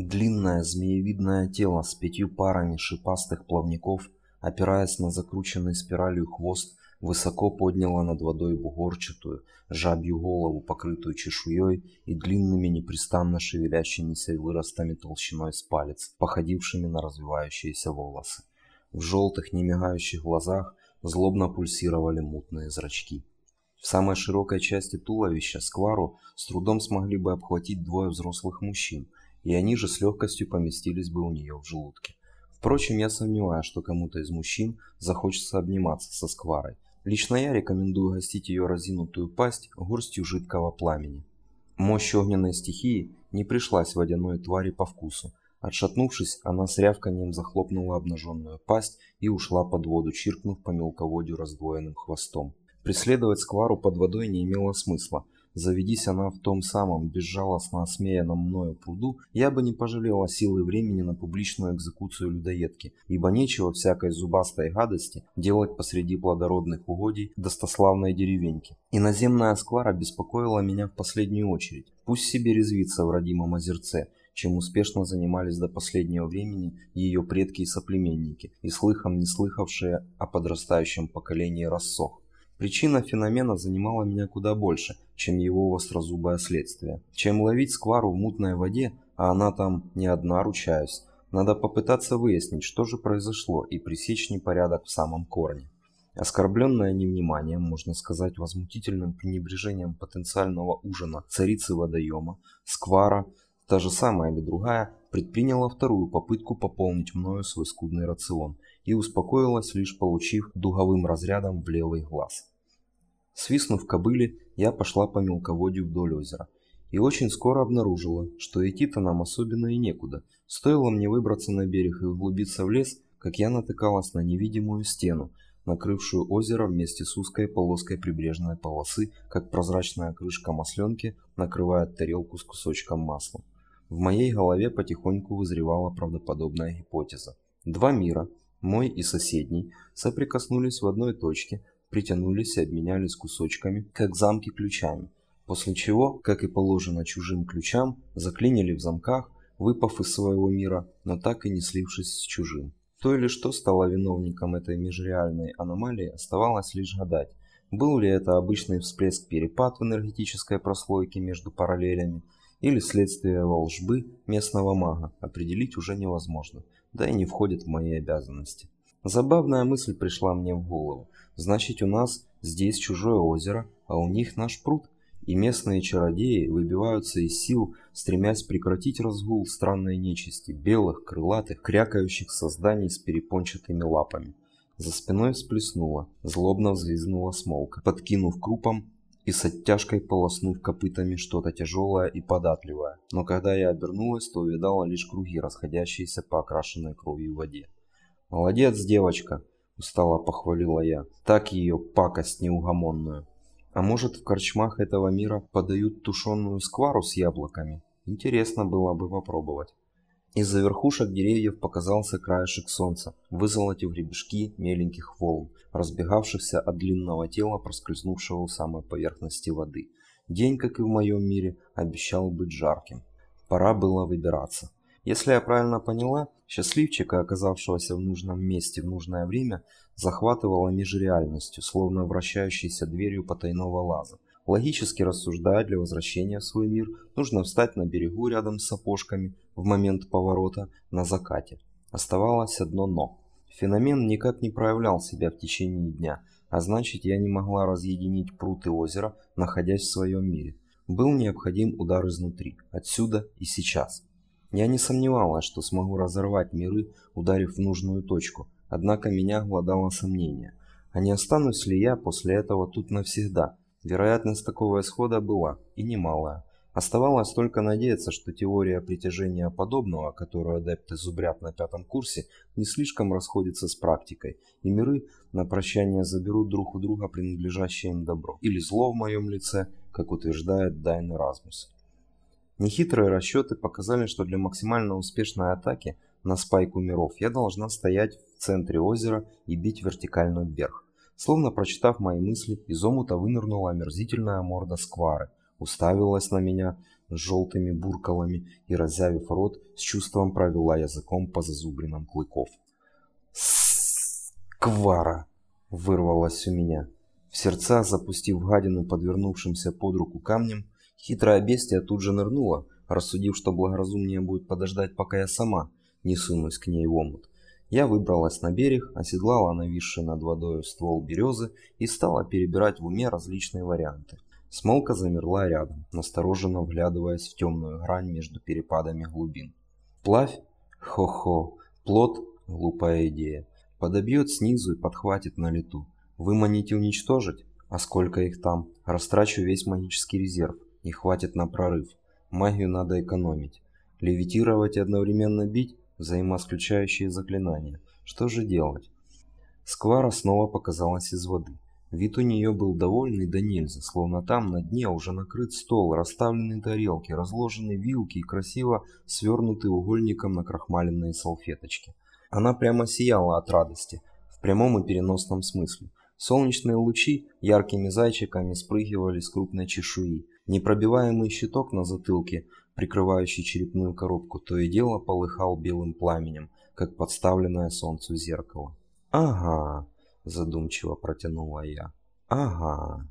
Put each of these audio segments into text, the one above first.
Длинное змеевидное тело с пятью парами шипастых плавников, опираясь на закрученный спиралью хвост, высоко подняло над водой бугорчатую, жабью голову, покрытую чешуей и длинными непрестанно шевелящимися выростами толщиной с палец, походившими на развивающиеся волосы. В желтых, немигающих глазах злобно пульсировали мутные зрачки. В самой широкой части туловища сквару с трудом смогли бы обхватить двое взрослых мужчин, и они же с легкостью поместились бы у нее в желудке. Впрочем, я сомневаюсь, что кому-то из мужчин захочется обниматься со скварой. Лично я рекомендую гостить ее разинутую пасть горстью жидкого пламени. Мощь огненной стихии не пришлась водяной твари по вкусу. Отшатнувшись, она с рявканием захлопнула обнаженную пасть и ушла под воду, чиркнув по мелководью раздвоенным хвостом. Преследовать сквару под водой не имело смысла. Заведись она в том самом безжалостно осмеянном мною пруду, я бы не пожалела силы времени на публичную экзекуцию людоедки, ибо нечего всякой зубастой гадости делать посреди плодородных угодий достославной деревеньки. Иноземная сквара беспокоила меня в последнюю очередь. Пусть себе резвится в родимом озерце, чем успешно занимались до последнего времени ее предки и соплеменники, и слыхом не слыхавшие о подрастающем поколении рассох. Причина феномена занимала меня куда больше, чем его вострозубое следствие. Чем ловить сквару в мутной воде, а она там не одна, ручаюсь, надо попытаться выяснить, что же произошло, и пресечь непорядок в самом корне. Оскорбленная невниманием, можно сказать, возмутительным пренебрежением потенциального ужина царицы водоема, сквара, та же самая или другая, предприняла вторую попытку пополнить мною свой скудный рацион – и успокоилась, лишь получив дуговым разрядом в левый глаз. Свистнув кобыле, я пошла по мелководью вдоль озера. И очень скоро обнаружила, что идти-то нам особенно и некуда. Стоило мне выбраться на берег и углубиться в лес, как я натыкалась на невидимую стену, накрывшую озеро вместе с узкой полоской прибрежной полосы, как прозрачная крышка масленки накрывает тарелку с кусочком масла. В моей голове потихоньку вызревала правдоподобная гипотеза. Два мира, мой и соседний соприкоснулись в одной точке, притянулись и обменялись кусочками, как замки ключами, после чего, как и положено чужим ключам, заклинили в замках, выпав из своего мира, но так и не слившись с чужим. То или что стало виновником этой межреальной аномалии, оставалось лишь гадать. Был ли это обычный всплеск-перепад в энергетической прослойке между параллелями, или следствие волжбы местного мага, определить уже невозможно – да и не входит в мои обязанности. Забавная мысль пришла мне в голову. Значит, у нас здесь чужое озеро, а у них наш пруд. И местные чародеи выбиваются из сил, стремясь прекратить разгул странной нечисти, белых, крылатых, крякающих созданий с перепончатыми лапами. За спиной всплеснула, злобно взвизгнула смолка, подкинув крупом и с оттяжкой полоснув копытами что-то тяжелое и податливое. Но когда я обернулась, то увидала лишь круги, расходящиеся по окрашенной кровью воде. «Молодец, девочка!» – устало похвалила я. «Так ее пакость неугомонную!» «А может, в корчмах этого мира подают тушеную сквару с яблоками? Интересно было бы попробовать». Из-за верхушек деревьев показался краешек солнца, вызолотив гребешки меленьких волн, разбегавшихся от длинного тела, проскользнувшего у самой поверхности воды. День, как и в моем мире, обещал быть жарким. Пора было выбираться. Если я правильно поняла, счастливчика, оказавшегося в нужном месте в нужное время, захватывала межреальностью, словно вращающейся дверью потайного лаза. Логически рассуждая, для возвращения в свой мир нужно встать на берегу рядом с сапожками в момент поворота на закате. Оставалось одно «но». Феномен никак не проявлял себя в течение дня, а значит я не могла разъединить пруд и озеро, находясь в своем мире. Был необходим удар изнутри, отсюда и сейчас. Я не сомневалась, что смогу разорвать миры, ударив в нужную точку, однако меня гладало сомнение. А не останусь ли я после этого тут навсегда – Вероятность такого исхода была, и немалая. Оставалось только надеяться, что теория притяжения подобного, которую адепты зубрят на пятом курсе, не слишком расходится с практикой, и миры на прощание заберут друг у друга принадлежащее им добро, или зло в моем лице, как утверждает Дайн Размус. Нехитрые расчеты показали, что для максимально успешной атаки на спайку миров я должна стоять в центре озера и бить вертикально вверх. Словно прочитав мои мысли, из омута вынырнула омерзительная морда сквары, уставилась на меня, с желтыми буркалами и, разявив рот, с чувством провела языком по зазубринам клыков. «Сквара!» — вырвалось у меня. В сердца, запустив гадину подвернувшимся под руку камнем, хитрая бестия тут же нырнула, рассудив, что благоразумнее будет подождать, пока я сама не сунусь к ней в омут. Я выбралась на берег, оседлала нависший над водой ствол березы и стала перебирать в уме различные варианты. Смолка замерла рядом, настороженно вглядываясь в темную грань между перепадами глубин. Плавь? Хо-хо. Плод? Глупая идея. Подобьет снизу и подхватит на лету. Выманить и уничтожить? А сколько их там? Растрачу весь магический резерв. Не хватит на прорыв. Магию надо экономить. Левитировать и одновременно бить? Взаимоисключающие заклинания. Что же делать? Сквара снова показалась из воды. Вид у нее был довольный да нельзя, словно там на дне уже накрыт стол, расставлены тарелки, разложены вилки и красиво свернуты угольником на крахмаленные салфеточки. Она прямо сияла от радости, в прямом и переносном смысле. Солнечные лучи яркими зайчиками спрыгивали с крупной чешуи. Непробиваемый щиток на затылке, прикрывающий черепную коробку, то и дело полыхал белым пламенем, как подставленное солнцу зеркало. «Ага», задумчиво протянула я. Ага.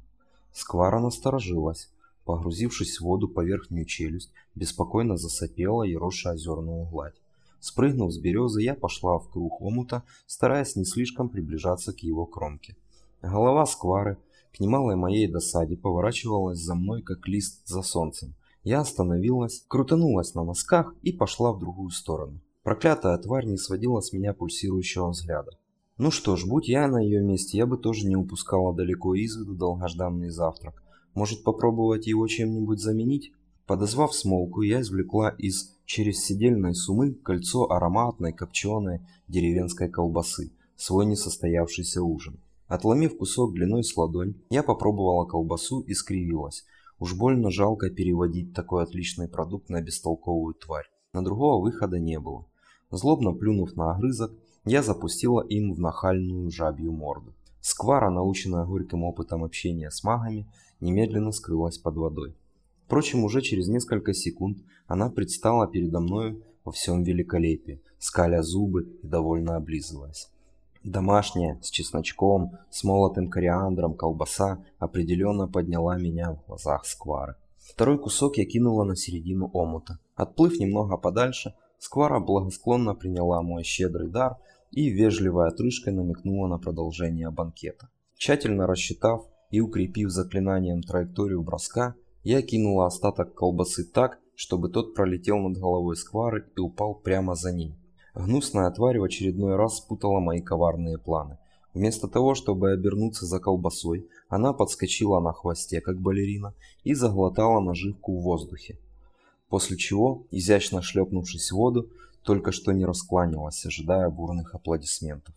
Сквара насторожилась. Погрузившись в воду по верхнюю челюсть, беспокойно засопела, ероша озерную гладь. Спрыгнув с березы, я пошла в круг омута, стараясь не слишком приближаться к его кромке. Голова сквары, к немалой моей досаде, поворачивалась за мной, как лист за солнцем. Я остановилась, крутанулась на носках и пошла в другую сторону. Проклятая тварь не сводила с меня пульсирующего взгляда. Ну что ж, будь я на ее месте, я бы тоже не упускала далеко из виду долгожданный завтрак. Может попробовать его чем-нибудь заменить? Подозвав смолку, я извлекла из через сидельной сумы кольцо ароматной копченой деревенской колбасы, свой несостоявшийся ужин. Отломив кусок длиной с ладонь, я попробовала колбасу и скривилась. Уж больно жалко переводить такой отличный продукт на бестолковую тварь. На другого выхода не было. Злобно плюнув на огрызок, я запустила им в нахальную жабью морду. Сквара, наученная горьким опытом общения с магами, немедленно скрылась под водой. Впрочем, уже через несколько секунд она предстала передо мною во всем великолепии, скаля зубы и довольно облизываясь. Домашняя, с чесночком, с молотым кориандром колбаса определенно подняла меня в глазах сквары. Второй кусок я кинула на середину омута. Отплыв немного подальше, сквара благосклонно приняла мой щедрый дар и вежливой отрыжкой намекнула на продолжение банкета. Тщательно рассчитав и укрепив заклинанием траекторию броска, я кинула остаток колбасы так, чтобы тот пролетел над головой сквары и упал прямо за ней. Гнусная тварь в очередной раз спутала мои коварные планы. Вместо того, чтобы обернуться за колбасой, она подскочила на хвосте, как балерина, и заглотала наживку в воздухе. После чего, изящно шлепнувшись в воду, только что не раскланялась, ожидая бурных аплодисментов.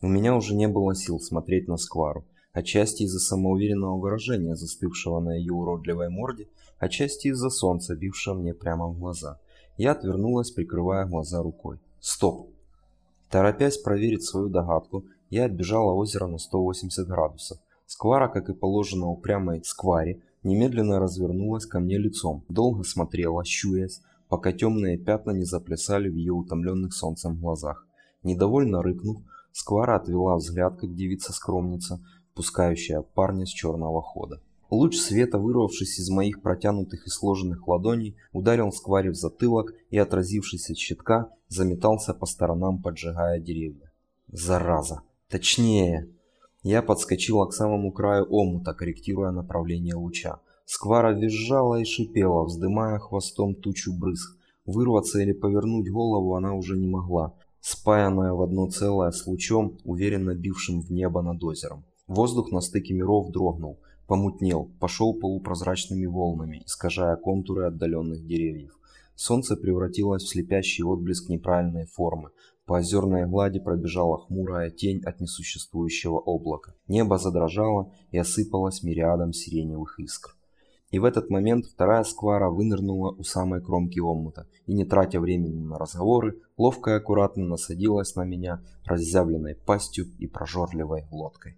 У меня уже не было сил смотреть на Сквару, отчасти из-за самоуверенного выражения, застывшего на ее уродливой морде, отчасти из-за солнца, бившего мне прямо в глаза. Я отвернулась, прикрывая глаза рукой. Стоп! Торопясь проверить свою догадку, я отбежала озеро на 180 градусов. Сквара, как и положено упрямой скваре, немедленно развернулась ко мне лицом, долго смотрела, щурясь, пока темные пятна не заплясали в ее утомленных солнцем глазах. Недовольно рыкнув, Сквара отвела взгляд, как девица-скромница, пускающая парня с черного хода. Луч света, вырвавшись из моих протянутых и сложенных ладоней, ударил Скваре в затылок и, отразившись от щитка, заметался по сторонам, поджигая деревья. Зараза! Точнее! Я подскочила к самому краю омута, корректируя направление луча. Сквара визжала и шипела, вздымая хвостом тучу брызг. Вырваться или повернуть голову она уже не могла, спаянная в одно целое с лучом, уверенно бившим в небо над озером. Воздух на стыке миров дрогнул, помутнел, пошел полупрозрачными волнами, искажая контуры отдаленных деревьев. Солнце превратилось в слепящий отблеск неправильной формы. По озерной глади пробежала хмурая тень от несуществующего облака. Небо задрожало и осыпалось мириадом сиреневых искр. И в этот момент вторая сквара вынырнула у самой кромки омута и, не тратя времени на разговоры, ловко и аккуратно насадилась на меня разъявленной пастью и прожорливой глоткой.